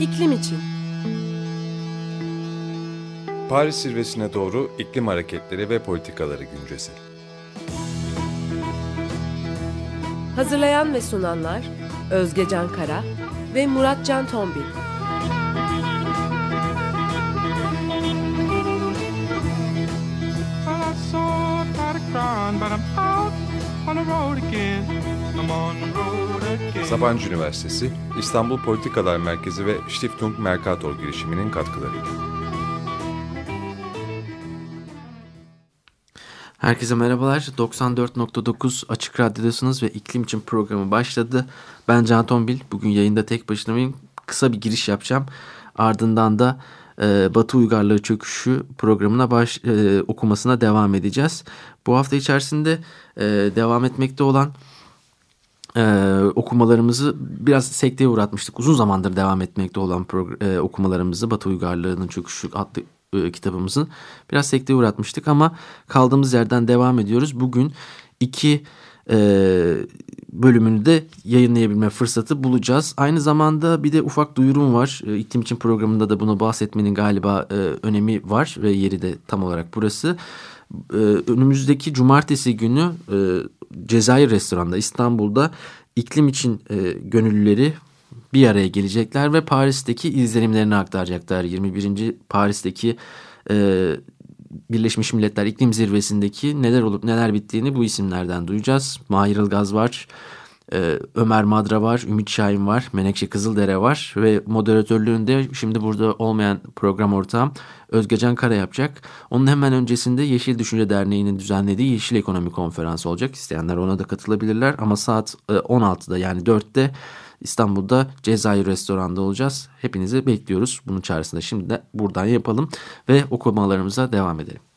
İklim için. Paris zirvesine doğru iklim hareketleri ve politikaları güncesi. Hazırlayan ve sunanlar Özge Can Kara ve Murat Can Tombil. Sabancı Üniversitesi, İstanbul Politikalar Merkezi ve Stiftung Mercator girişiminin katkılarıyla. Herkese merhabalar. 94.9 Açık Radyo'dasınız ve iklim için programı başladı. Ben Can Tombil. Bugün yayında tek başına Kısa bir giriş yapacağım. Ardından da e, Batı Uygarlığı Çöküşü programına baş, e, okumasına devam edeceğiz. Bu hafta içerisinde e, devam etmekte olan e, okumalarımızı biraz sekteye uğratmıştık. Uzun zamandır devam etmekte olan e, okumalarımızı Batı Uygarlığı'nın Çöküşü adlı e, kitabımızın biraz sekteye uğratmıştık ama kaldığımız yerden devam ediyoruz. Bugün iki e, bölümünü de yayınlayabilme fırsatı bulacağız. Aynı zamanda bir de ufak duyurum var. E, İklim için programında da bunu bahsetmenin galiba e, önemi var ve yeri de tam olarak burası. E, önümüzdeki cumartesi günü e, Cezayir Restoran'da İstanbul'da iklim için e, gönüllüleri bir araya gelecekler ve Paris'teki izlenimlerini aktaracaklar. 21. Paris'teki e, Birleşmiş Milletler İklim Zirvesi'ndeki neler olup neler bittiğini bu isimlerden duyacağız. Mahir Ilgaz var, e, Ömer Madra var, Ümit Şahin var, Menekşe Kızıldere var ve moderatörlüğünde şimdi burada olmayan program ortağım Özgecan Kara yapacak. Onun hemen öncesinde Yeşil Düşünce Derneği'nin düzenlediği Yeşil Ekonomi Konferansı olacak. İsteyenler ona da katılabilirler ama saat 16'da e, yani 4'te İstanbul'da Cezayir restoranda olacağız. Hepinizi bekliyoruz. Bunun çağrısında şimdi de buradan yapalım ve okumalarımıza devam edelim.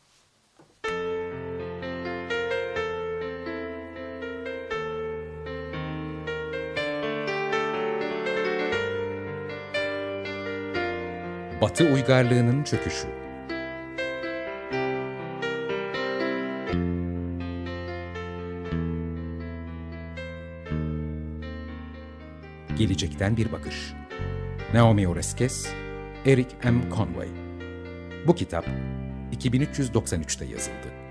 Batı uygarlığının çöküşü Gelecekten Bir Bakış Naomi Oreskes, Eric M. Conway Bu kitap 2393'te yazıldı.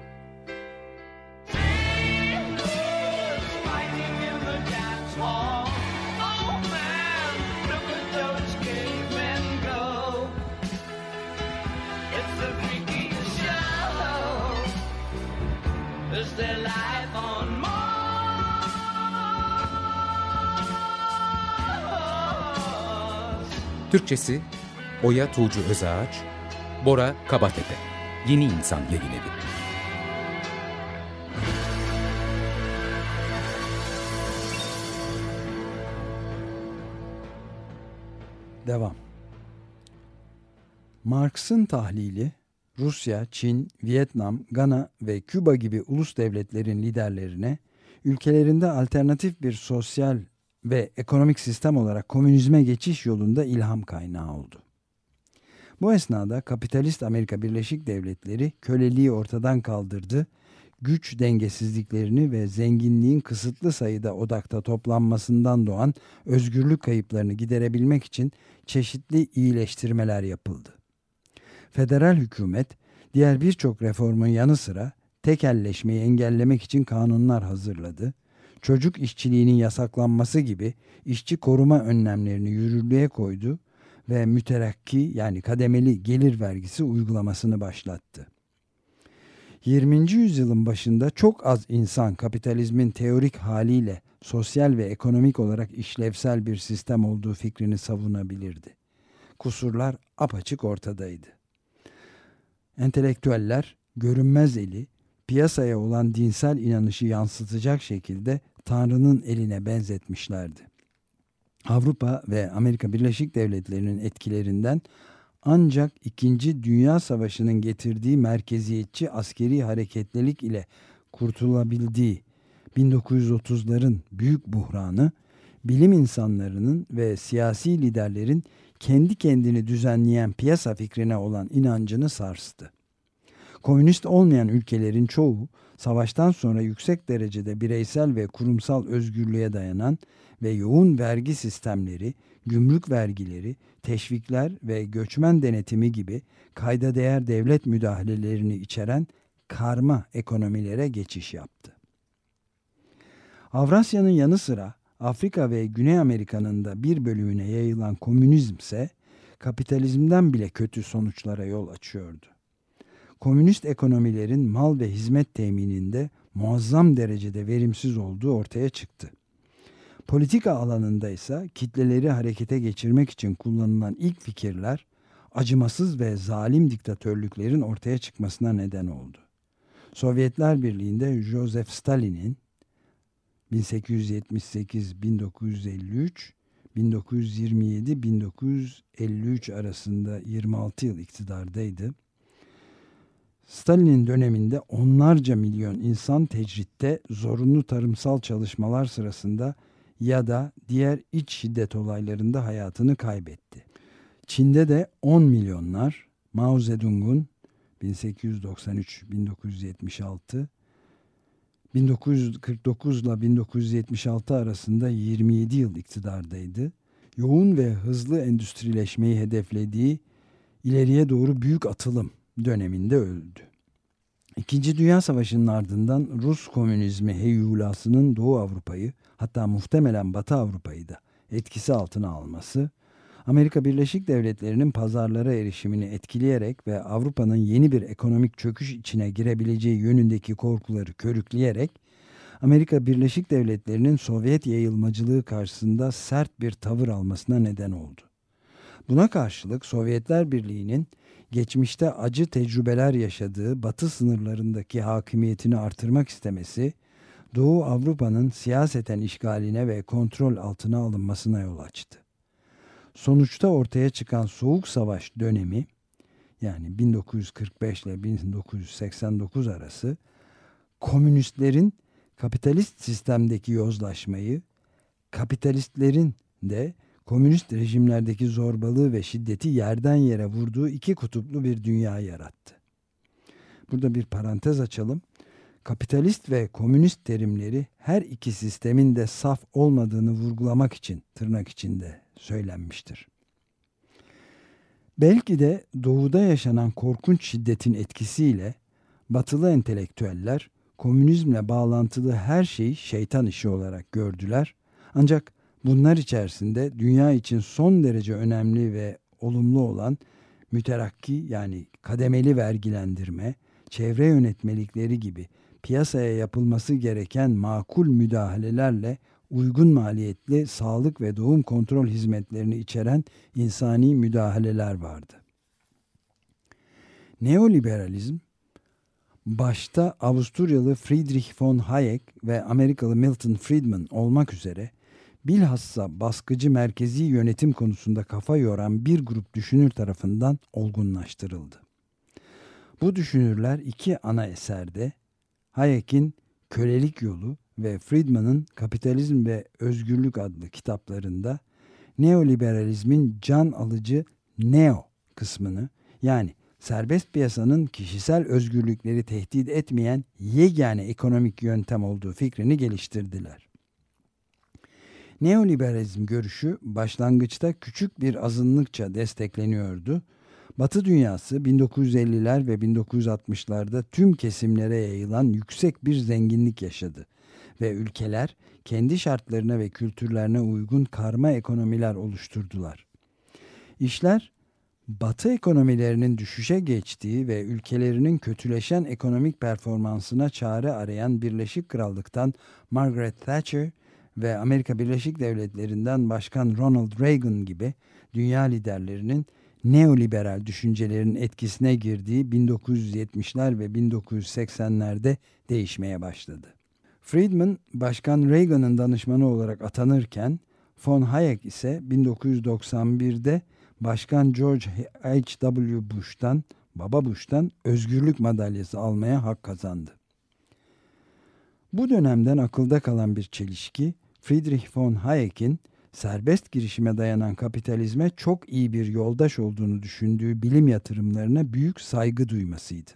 Türkçesi Oya Tuğcu Özağaç, Bora Kabatepe, Yeni İnsan Yayın. Devam. Marx'ın tahlili Rusya, Çin, Vietnam, Gana ve Küba gibi ulus devletlerin liderlerine ülkelerinde alternatif bir sosyal ve ekonomik sistem olarak komünizme geçiş yolunda ilham kaynağı oldu. Bu esnada kapitalist Amerika Birleşik Devletleri köleliği ortadan kaldırdı, güç dengesizliklerini ve zenginliğin kısıtlı sayıda odakta toplanmasından doğan özgürlük kayıplarını giderebilmek için çeşitli iyileştirmeler yapıldı. Federal hükümet diğer birçok reformun yanı sıra tekelleşmeyi engellemek için kanunlar hazırladı çocuk işçiliğinin yasaklanması gibi işçi koruma önlemlerini yürürlüğe koydu ve müterakki yani kademeli gelir vergisi uygulamasını başlattı. 20. yüzyılın başında çok az insan kapitalizmin teorik haliyle sosyal ve ekonomik olarak işlevsel bir sistem olduğu fikrini savunabilirdi. Kusurlar apaçık ortadaydı. Entelektüeller görünmez eli piyasaya olan dinsel inanışı yansıtacak şekilde Tanrı'nın eline benzetmişlerdi. Avrupa ve Amerika Birleşik Devletleri'nin etkilerinden ancak 2. Dünya Savaşı'nın getirdiği merkeziyetçi askeri hareketlilik ile kurtulabildiği 1930'ların büyük buhranı bilim insanlarının ve siyasi liderlerin kendi kendini düzenleyen piyasa fikrine olan inancını sarstı. Komünist olmayan ülkelerin çoğu savaştan sonra yüksek derecede bireysel ve kurumsal özgürlüğe dayanan ve yoğun vergi sistemleri, gümrük vergileri, teşvikler ve göçmen denetimi gibi kayda değer devlet müdahalelerini içeren karma ekonomilere geçiş yaptı. Avrasya'nın yanı sıra Afrika ve Güney Amerika'nın da bir bölümüne yayılan komünizm ise kapitalizmden bile kötü sonuçlara yol açıyordu. Komünist ekonomilerin mal ve hizmet temininde muazzam derecede verimsiz olduğu ortaya çıktı. Politika alanında ise kitleleri harekete geçirmek için kullanılan ilk fikirler acımasız ve zalim diktatörlüklerin ortaya çıkmasına neden oldu. Sovyetler Birliği'nde Joseph Stalin'in 1878-1953, 1927-1953 arasında 26 yıl iktidardaydı. Stalin'in döneminde onlarca milyon insan tecritte zorunlu tarımsal çalışmalar sırasında ya da diğer iç şiddet olaylarında hayatını kaybetti. Çin'de de 10 milyonlar Mao Zedong'un 1893-1976 1949 ile 1976 arasında 27 yıl iktidardaydı. Yoğun ve hızlı endüstrileşmeyi hedeflediği ileriye doğru büyük atılım döneminde öldü. İkinci Dünya Savaşı'nın ardından Rus komünizmi heyulasının Doğu Avrupa'yı hatta muhtemelen Batı Avrupa'yı da etkisi altına alması, Amerika Birleşik Devletleri'nin pazarlara erişimini etkileyerek ve Avrupa'nın yeni bir ekonomik çöküş içine girebileceği yönündeki korkuları körükleyerek Amerika Birleşik Devletleri'nin Sovyet yayılmacılığı karşısında sert bir tavır almasına neden oldu. Buna karşılık Sovyetler Birliği'nin geçmişte acı tecrübeler yaşadığı batı sınırlarındaki hakimiyetini artırmak istemesi, Doğu Avrupa'nın siyaseten işgaline ve kontrol altına alınmasına yol açtı. Sonuçta ortaya çıkan Soğuk Savaş dönemi, yani 1945 ile 1989 arası, komünistlerin kapitalist sistemdeki yozlaşmayı, kapitalistlerin de komünist rejimlerdeki zorbalığı ve şiddeti yerden yere vurduğu iki kutuplu bir dünya yarattı. Burada bir parantez açalım. Kapitalist ve komünist terimleri her iki sistemin de saf olmadığını vurgulamak için tırnak içinde söylenmiştir. Belki de doğuda yaşanan korkunç şiddetin etkisiyle batılı entelektüeller komünizmle bağlantılı her şeyi şeytan işi olarak gördüler. Ancak bunlar içerisinde dünya için son derece önemli ve olumlu olan müterakki yani kademeli vergilendirme, çevre yönetmelikleri gibi piyasaya yapılması gereken makul müdahalelerle uygun maliyetli sağlık ve doğum kontrol hizmetlerini içeren insani müdahaleler vardı. Neoliberalizm başta Avusturyalı Friedrich von Hayek ve Amerikalı Milton Friedman olmak üzere bilhassa baskıcı merkezi yönetim konusunda kafa yoran bir grup düşünür tarafından olgunlaştırıldı. Bu düşünürler iki ana eserde Hayek'in Kölelik Yolu ve Friedman'ın Kapitalizm ve Özgürlük adlı kitaplarında neoliberalizmin can alıcı neo kısmını yani serbest piyasanın kişisel özgürlükleri tehdit etmeyen yegane ekonomik yöntem olduğu fikrini geliştirdiler. Neoliberalizm görüşü başlangıçta küçük bir azınlıkça destekleniyordu. Batı dünyası 1950'ler ve 1960'larda tüm kesimlere yayılan yüksek bir zenginlik yaşadı ve ülkeler kendi şartlarına ve kültürlerine uygun karma ekonomiler oluşturdular. İşler Batı ekonomilerinin düşüşe geçtiği ve ülkelerinin kötüleşen ekonomik performansına çare arayan Birleşik Krallık'tan Margaret Thatcher ve Amerika Birleşik Devletleri'nden Başkan Ronald Reagan gibi dünya liderlerinin neoliberal düşüncelerin etkisine girdiği 1970'ler ve 1980'lerde değişmeye başladı. Friedman, Başkan Reagan'ın danışmanı olarak atanırken, von Hayek ise 1991'de Başkan George H.W. Bush'tan, Baba Bush'tan özgürlük madalyası almaya hak kazandı. Bu dönemden akılda kalan bir çelişki, Friedrich von Hayek'in serbest girişime dayanan kapitalizme çok iyi bir yoldaş olduğunu düşündüğü bilim yatırımlarına büyük saygı duymasıydı.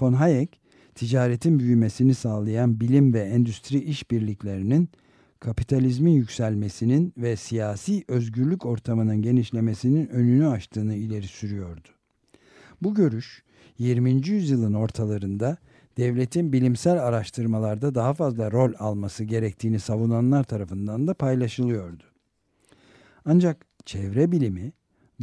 Von Hayek, ticaretin büyümesini sağlayan bilim ve endüstri işbirliklerinin kapitalizmin yükselmesinin ve siyasi özgürlük ortamının genişlemesinin önünü açtığını ileri sürüyordu. Bu görüş 20. yüzyılın ortalarında devletin bilimsel araştırmalarda daha fazla rol alması gerektiğini savunanlar tarafından da paylaşılıyordu. Ancak çevre bilimi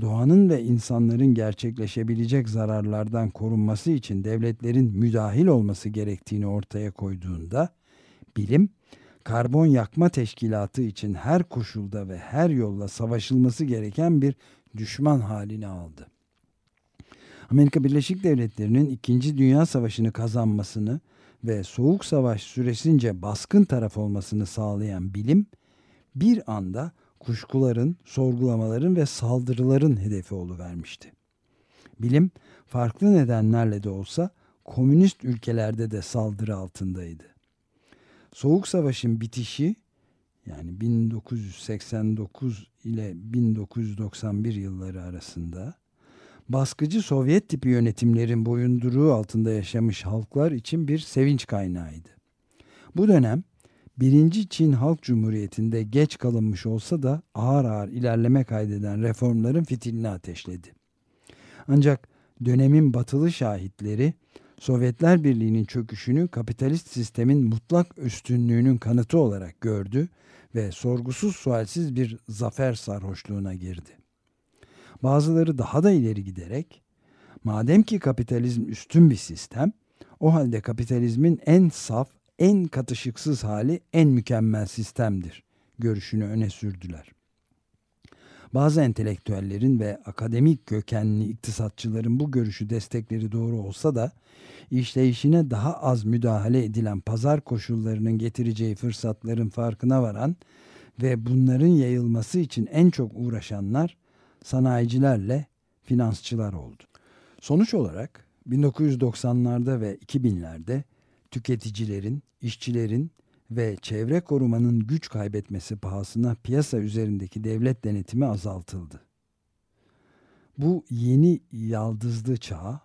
doğanın ve insanların gerçekleşebilecek zararlardan korunması için devletlerin müdahil olması gerektiğini ortaya koyduğunda bilim karbon yakma teşkilatı için her koşulda ve her yolla savaşılması gereken bir düşman halini aldı. Amerika Birleşik Devletleri'nin 2. Dünya Savaşı'nı kazanmasını ve Soğuk Savaş süresince baskın taraf olmasını sağlayan bilim bir anda kuşkuların, sorgulamaların ve saldırıların hedefi vermişti. Bilim farklı nedenlerle de olsa komünist ülkelerde de saldırı altındaydı. Soğuk Savaş'ın bitişi yani 1989 ile 1991 yılları arasında baskıcı Sovyet tipi yönetimlerin boyunduruğu altında yaşamış halklar için bir sevinç kaynağıydı. Bu dönem birinci Çin Halk Cumhuriyeti'nde geç kalınmış olsa da ağır ağır ilerleme kaydeden reformların fitilini ateşledi. Ancak dönemin batılı şahitleri Sovyetler Birliği'nin çöküşünü kapitalist sistemin mutlak üstünlüğünün kanıtı olarak gördü ve sorgusuz sualsiz bir zafer sarhoşluğuna girdi. Bazıları daha da ileri giderek madem ki kapitalizm üstün bir sistem o halde kapitalizmin en saf, en katışıksız hali en mükemmel sistemdir görüşünü öne sürdüler. Bazı entelektüellerin ve akademik kökenli iktisatçıların bu görüşü destekleri doğru olsa da işleyişine daha az müdahale edilen pazar koşullarının getireceği fırsatların farkına varan ve bunların yayılması için en çok uğraşanlar sanayicilerle finansçılar oldu. Sonuç olarak 1990'larda ve 2000'lerde tüketicilerin, işçilerin ve çevre korumanın güç kaybetmesi pahasına piyasa üzerindeki devlet denetimi azaltıldı. Bu yeni yaldızlı çağ,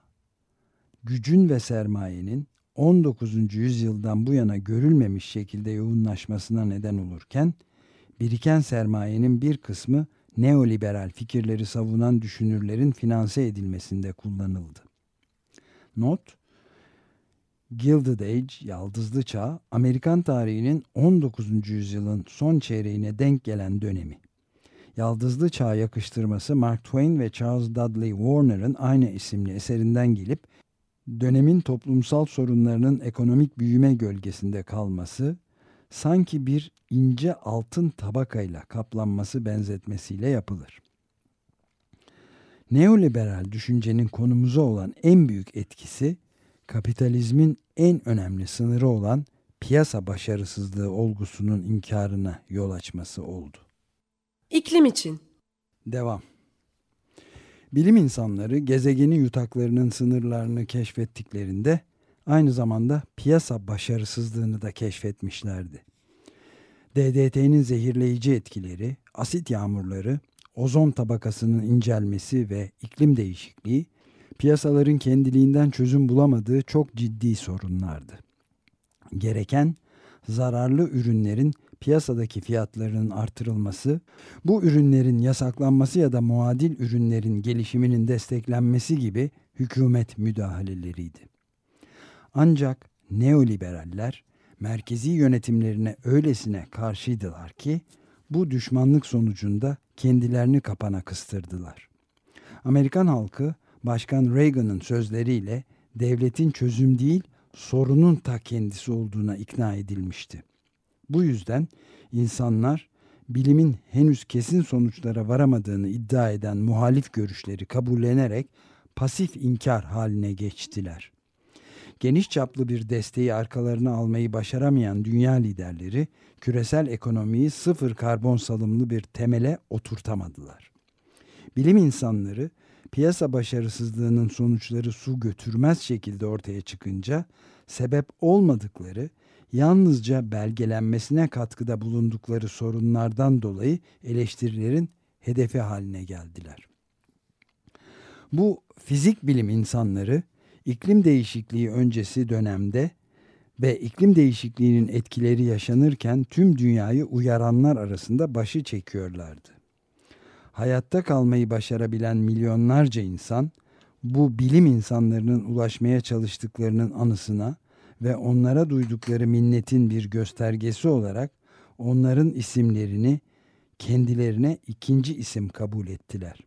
gücün ve sermayenin 19. yüzyıldan bu yana görülmemiş şekilde yoğunlaşmasına neden olurken, biriken sermayenin bir kısmı neoliberal fikirleri savunan düşünürlerin finanse edilmesinde kullanıldı. Not, Gilded Age, Yaldızlı Çağ, Amerikan tarihinin 19. yüzyılın son çeyreğine denk gelen dönemi. Yaldızlı Çağ yakıştırması Mark Twain ve Charles Dudley Warner'ın aynı isimli eserinden gelip dönemin toplumsal sorunlarının ekonomik büyüme gölgesinde kalması, sanki bir ince altın tabakayla kaplanması benzetmesiyle yapılır. Neoliberal düşüncenin konumuza olan en büyük etkisi kapitalizmin en önemli sınırı olan piyasa başarısızlığı olgusunun inkarına yol açması oldu. İklim için. Devam. Bilim insanları gezegeni yutaklarının sınırlarını keşfettiklerinde aynı zamanda piyasa başarısızlığını da keşfetmişlerdi. DDT'nin zehirleyici etkileri, asit yağmurları, ozon tabakasının incelmesi ve iklim değişikliği piyasaların kendiliğinden çözüm bulamadığı çok ciddi sorunlardı. Gereken zararlı ürünlerin piyasadaki fiyatlarının artırılması, bu ürünlerin yasaklanması ya da muadil ürünlerin gelişiminin desteklenmesi gibi hükümet müdahaleleriydi. Ancak neoliberaller merkezi yönetimlerine öylesine karşıydılar ki bu düşmanlık sonucunda kendilerini kapana kıstırdılar. Amerikan halkı Başkan Reagan'ın sözleriyle devletin çözüm değil sorunun ta kendisi olduğuna ikna edilmişti. Bu yüzden insanlar bilimin henüz kesin sonuçlara varamadığını iddia eden muhalif görüşleri kabullenerek pasif inkar haline geçtiler. Geniş çaplı bir desteği arkalarına almayı başaramayan dünya liderleri küresel ekonomiyi sıfır karbon salımlı bir temele oturtamadılar. Bilim insanları piyasa başarısızlığının sonuçları su götürmez şekilde ortaya çıkınca sebep olmadıkları yalnızca belgelenmesine katkıda bulundukları sorunlardan dolayı eleştirilerin hedefi haline geldiler. Bu fizik bilim insanları iklim değişikliği öncesi dönemde ve iklim değişikliğinin etkileri yaşanırken tüm dünyayı uyaranlar arasında başı çekiyorlardı. Hayatta kalmayı başarabilen milyonlarca insan bu bilim insanlarının ulaşmaya çalıştıklarının anısına ve onlara duydukları minnetin bir göstergesi olarak onların isimlerini kendilerine ikinci isim kabul ettiler.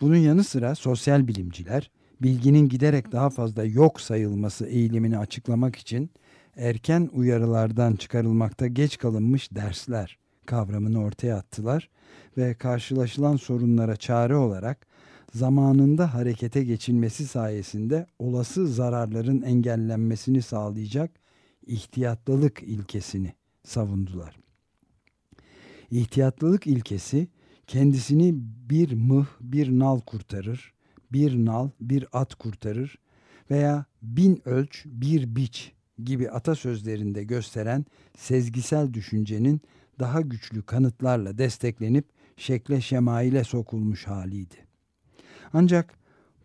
Bunun yanı sıra sosyal bilimciler bilginin giderek daha fazla yok sayılması eğilimini açıklamak için erken uyarılardan çıkarılmakta geç kalınmış dersler kavramını ortaya attılar ve karşılaşılan sorunlara çare olarak zamanında harekete geçilmesi sayesinde olası zararların engellenmesini sağlayacak ihtiyatlılık ilkesini savundular. İhtiyatlılık ilkesi kendisini bir mıh bir nal kurtarır, bir nal bir at kurtarır veya bin ölç bir biç gibi atasözlerinde gösteren sezgisel düşüncenin daha güçlü kanıtlarla desteklenip şekle şemaile sokulmuş haliydi. Ancak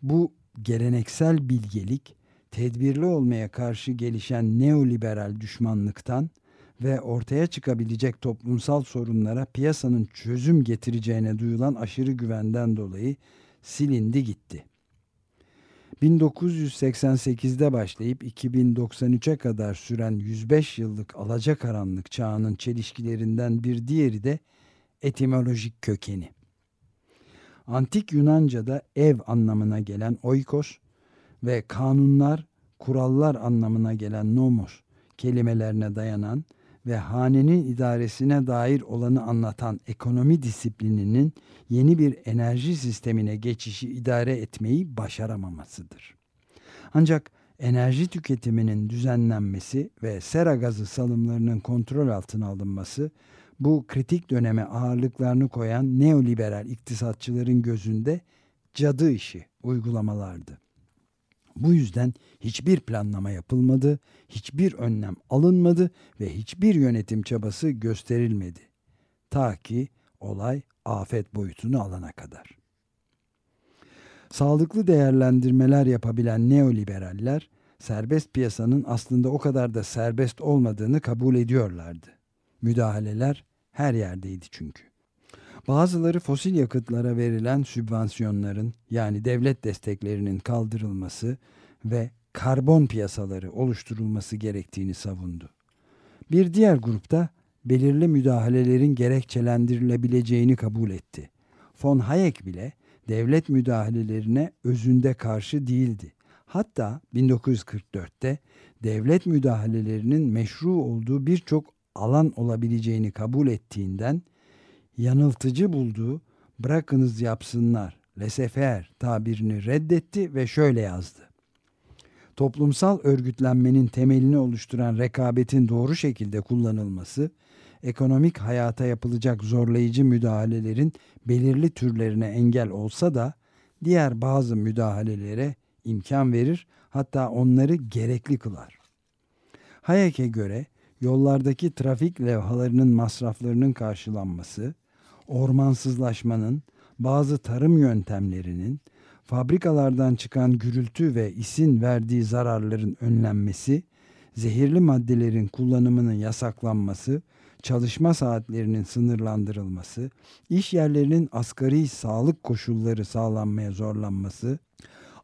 bu geleneksel bilgelik tedbirli olmaya karşı gelişen neoliberal düşmanlıktan ve ortaya çıkabilecek toplumsal sorunlara piyasanın çözüm getireceğine duyulan aşırı güvenden dolayı silindi gitti. 1988'de başlayıp 2093'e kadar süren 105 yıllık alacakaranlık çağının çelişkilerinden bir diğeri de etimolojik kökeni. Antik Yunanca'da ev anlamına gelen oikos ve kanunlar, kurallar anlamına gelen nomos kelimelerine dayanan ve hanenin idaresine dair olanı anlatan ekonomi disiplininin yeni bir enerji sistemine geçişi idare etmeyi başaramamasıdır. Ancak enerji tüketiminin düzenlenmesi ve sera gazı salımlarının kontrol altına alınması bu kritik döneme ağırlıklarını koyan neoliberal iktisatçıların gözünde cadı işi uygulamalardı. Bu yüzden hiçbir planlama yapılmadı, hiçbir önlem alınmadı ve hiçbir yönetim çabası gösterilmedi. Ta ki olay afet boyutunu alana kadar. Sağlıklı değerlendirmeler yapabilen neoliberaller serbest piyasanın aslında o kadar da serbest olmadığını kabul ediyorlardı. Müdahaleler her yerdeydi çünkü. Bazıları fosil yakıtlara verilen sübvansiyonların yani devlet desteklerinin kaldırılması ve karbon piyasaları oluşturulması gerektiğini savundu. Bir diğer grupta belirli müdahalelerin gerekçelendirilebileceğini kabul etti. Von Hayek bile devlet müdahalelerine özünde karşı değildi. Hatta 1944'te devlet müdahalelerinin meşru olduğu birçok alan olabileceğini kabul ettiğinden yanıltıcı bulduğu bırakınız yapsınlar lesefer tabirini reddetti ve şöyle yazdı. Toplumsal örgütlenmenin temelini oluşturan rekabetin doğru şekilde kullanılması, ekonomik hayata yapılacak zorlayıcı müdahalelerin belirli türlerine engel olsa da diğer bazı müdahalelere imkan verir hatta onları gerekli kılar. Hayek'e göre yollardaki trafik levhalarının masraflarının karşılanması, ormansızlaşmanın, bazı tarım yöntemlerinin, fabrikalardan çıkan gürültü ve isin verdiği zararların önlenmesi, zehirli maddelerin kullanımının yasaklanması, çalışma saatlerinin sınırlandırılması, iş yerlerinin asgari sağlık koşulları sağlanmaya zorlanması,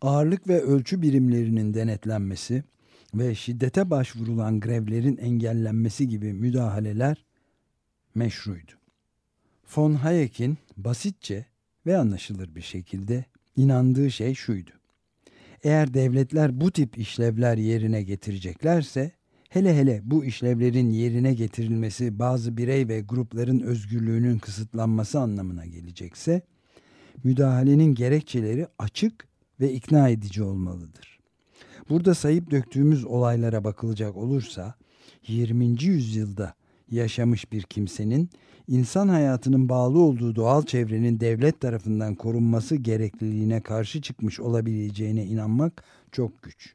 ağırlık ve ölçü birimlerinin denetlenmesi ve şiddete başvurulan grevlerin engellenmesi gibi müdahaleler meşruydu. Von Hayek'in basitçe ve anlaşılır bir şekilde inandığı şey şuydu. Eğer devletler bu tip işlevler yerine getireceklerse, hele hele bu işlevlerin yerine getirilmesi bazı birey ve grupların özgürlüğünün kısıtlanması anlamına gelecekse, müdahalenin gerekçeleri açık ve ikna edici olmalıdır. Burada sayıp döktüğümüz olaylara bakılacak olursa, 20. yüzyılda yaşamış bir kimsenin insan hayatının bağlı olduğu doğal çevrenin devlet tarafından korunması gerekliliğine karşı çıkmış olabileceğine inanmak çok güç.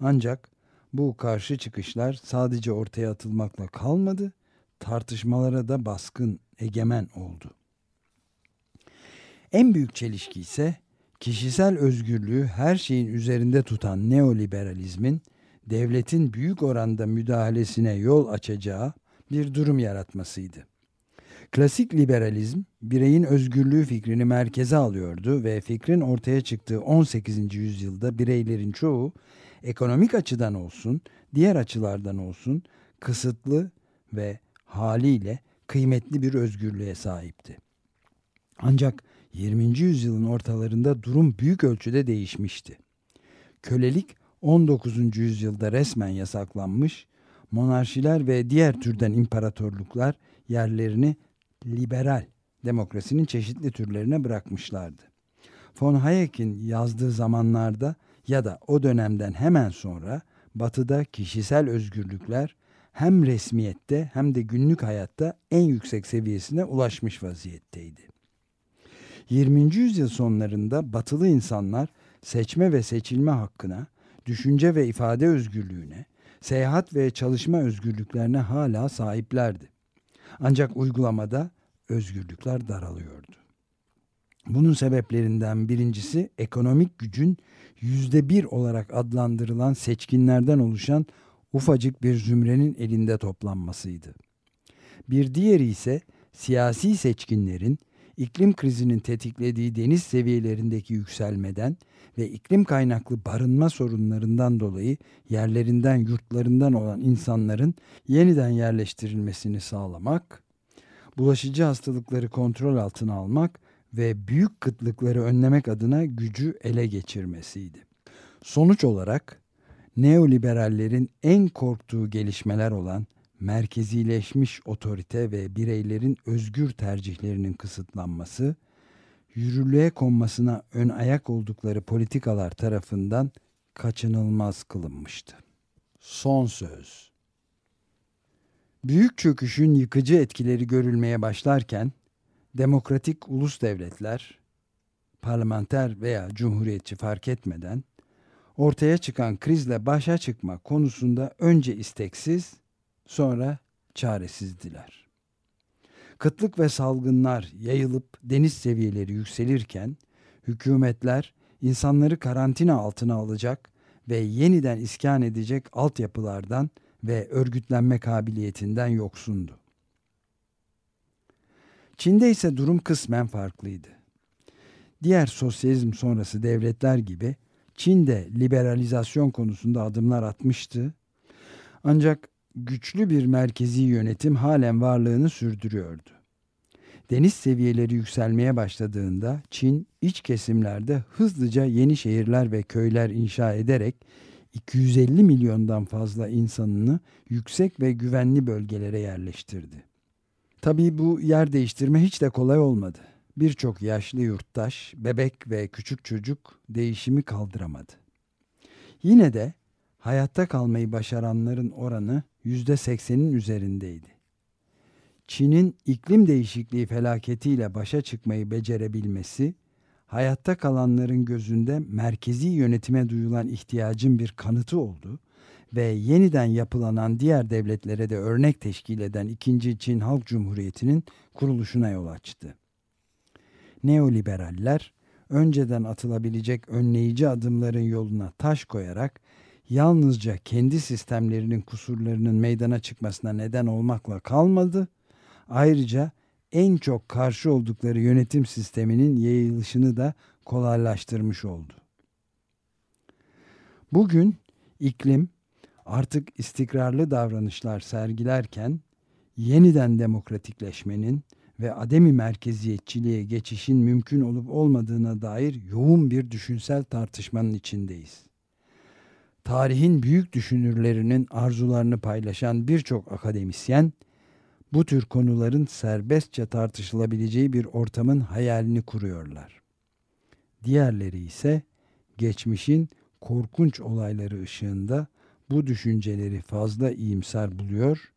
Ancak bu karşı çıkışlar sadece ortaya atılmakla kalmadı, tartışmalara da baskın, egemen oldu. En büyük çelişki ise Kişisel özgürlüğü her şeyin üzerinde tutan neoliberalizmin devletin büyük oranda müdahalesine yol açacağı bir durum yaratmasıydı. Klasik liberalizm bireyin özgürlüğü fikrini merkeze alıyordu ve fikrin ortaya çıktığı 18. yüzyılda bireylerin çoğu ekonomik açıdan olsun, diğer açılardan olsun kısıtlı ve haliyle kıymetli bir özgürlüğe sahipti. Ancak 20. yüzyılın ortalarında durum büyük ölçüde değişmişti. Kölelik 19. yüzyılda resmen yasaklanmış, monarşiler ve diğer türden imparatorluklar yerlerini liberal demokrasinin çeşitli türlerine bırakmışlardı. Von Hayek'in yazdığı zamanlarda ya da o dönemden hemen sonra batıda kişisel özgürlükler hem resmiyette hem de günlük hayatta en yüksek seviyesine ulaşmış vaziyetteydi. 20. yüzyıl sonlarında batılı insanlar seçme ve seçilme hakkına, düşünce ve ifade özgürlüğüne, seyahat ve çalışma özgürlüklerine hala sahiplerdi. Ancak uygulamada özgürlükler daralıyordu. Bunun sebeplerinden birincisi ekonomik gücün yüzde bir olarak adlandırılan seçkinlerden oluşan ufacık bir zümrenin elinde toplanmasıydı. Bir diğeri ise siyasi seçkinlerin iklim krizinin tetiklediği deniz seviyelerindeki yükselmeden ve iklim kaynaklı barınma sorunlarından dolayı yerlerinden yurtlarından olan insanların yeniden yerleştirilmesini sağlamak, bulaşıcı hastalıkları kontrol altına almak ve büyük kıtlıkları önlemek adına gücü ele geçirmesiydi. Sonuç olarak neoliberallerin en korktuğu gelişmeler olan merkezileşmiş otorite ve bireylerin özgür tercihlerinin kısıtlanması, yürürlüğe konmasına ön ayak oldukları politikalar tarafından kaçınılmaz kılınmıştı. Son söz Büyük çöküşün yıkıcı etkileri görülmeye başlarken, demokratik ulus devletler, parlamenter veya cumhuriyetçi fark etmeden, ortaya çıkan krizle başa çıkma konusunda önce isteksiz, sonra çaresizdiler. Kıtlık ve salgınlar yayılıp deniz seviyeleri yükselirken hükümetler insanları karantina altına alacak ve yeniden iskan edecek altyapılardan ve örgütlenme kabiliyetinden yoksundu. Çin'de ise durum kısmen farklıydı. Diğer sosyalizm sonrası devletler gibi Çin de liberalizasyon konusunda adımlar atmıştı. Ancak güçlü bir merkezi yönetim halen varlığını sürdürüyordu. Deniz seviyeleri yükselmeye başladığında Çin iç kesimlerde hızlıca yeni şehirler ve köyler inşa ederek 250 milyondan fazla insanını yüksek ve güvenli bölgelere yerleştirdi. Tabii bu yer değiştirme hiç de kolay olmadı. Birçok yaşlı yurttaş, bebek ve küçük çocuk değişimi kaldıramadı. Yine de hayatta kalmayı başaranların oranı %80'in üzerindeydi. Çin'in iklim değişikliği felaketiyle başa çıkmayı becerebilmesi, hayatta kalanların gözünde merkezi yönetime duyulan ihtiyacın bir kanıtı oldu ve yeniden yapılanan diğer devletlere de örnek teşkil eden 2. Çin Halk Cumhuriyeti'nin kuruluşuna yol açtı. Neoliberaller önceden atılabilecek önleyici adımların yoluna taş koyarak yalnızca kendi sistemlerinin kusurlarının meydana çıkmasına neden olmakla kalmadı, ayrıca en çok karşı oldukları yönetim sisteminin yayılışını da kolaylaştırmış oldu. Bugün iklim artık istikrarlı davranışlar sergilerken yeniden demokratikleşmenin ve ademi merkeziyetçiliğe geçişin mümkün olup olmadığına dair yoğun bir düşünsel tartışmanın içindeyiz. Tarihin büyük düşünürlerinin arzularını paylaşan birçok akademisyen bu tür konuların serbestçe tartışılabileceği bir ortamın hayalini kuruyorlar. Diğerleri ise geçmişin korkunç olayları ışığında bu düşünceleri fazla iyimser buluyor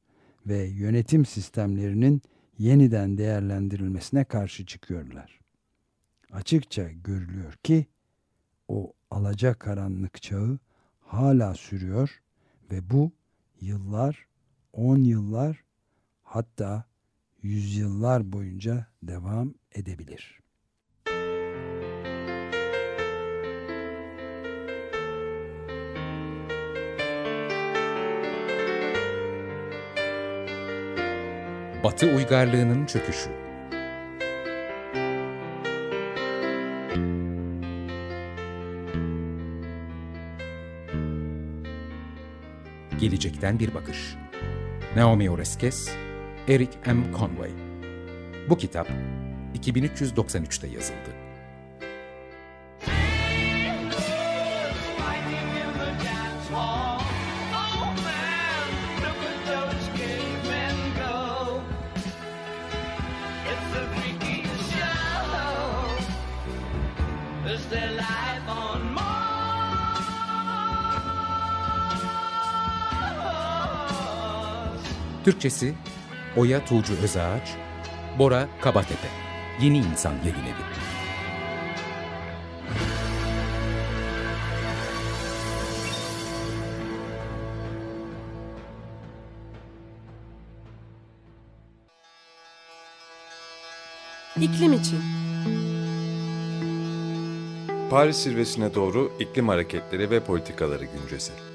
ve yönetim sistemlerinin yeniden değerlendirilmesine karşı çıkıyorlar. Açıkça görülüyor ki o alacak karanlık çağı hala sürüyor ve bu yıllar, on yıllar hatta yüzyıllar boyunca devam edebilir. Batı uygarlığının çöküşü Gelecekten bir bakış. Naomi Oreskes, Eric M. Conway. Bu kitap 2393'te yazıldı. Türkçesi Oya Tuğcu Özağaç, Bora Kabatepe. Yeni İnsan Yayın Evi. İklim için. Paris zirvesine doğru iklim hareketleri ve politikaları güncesi.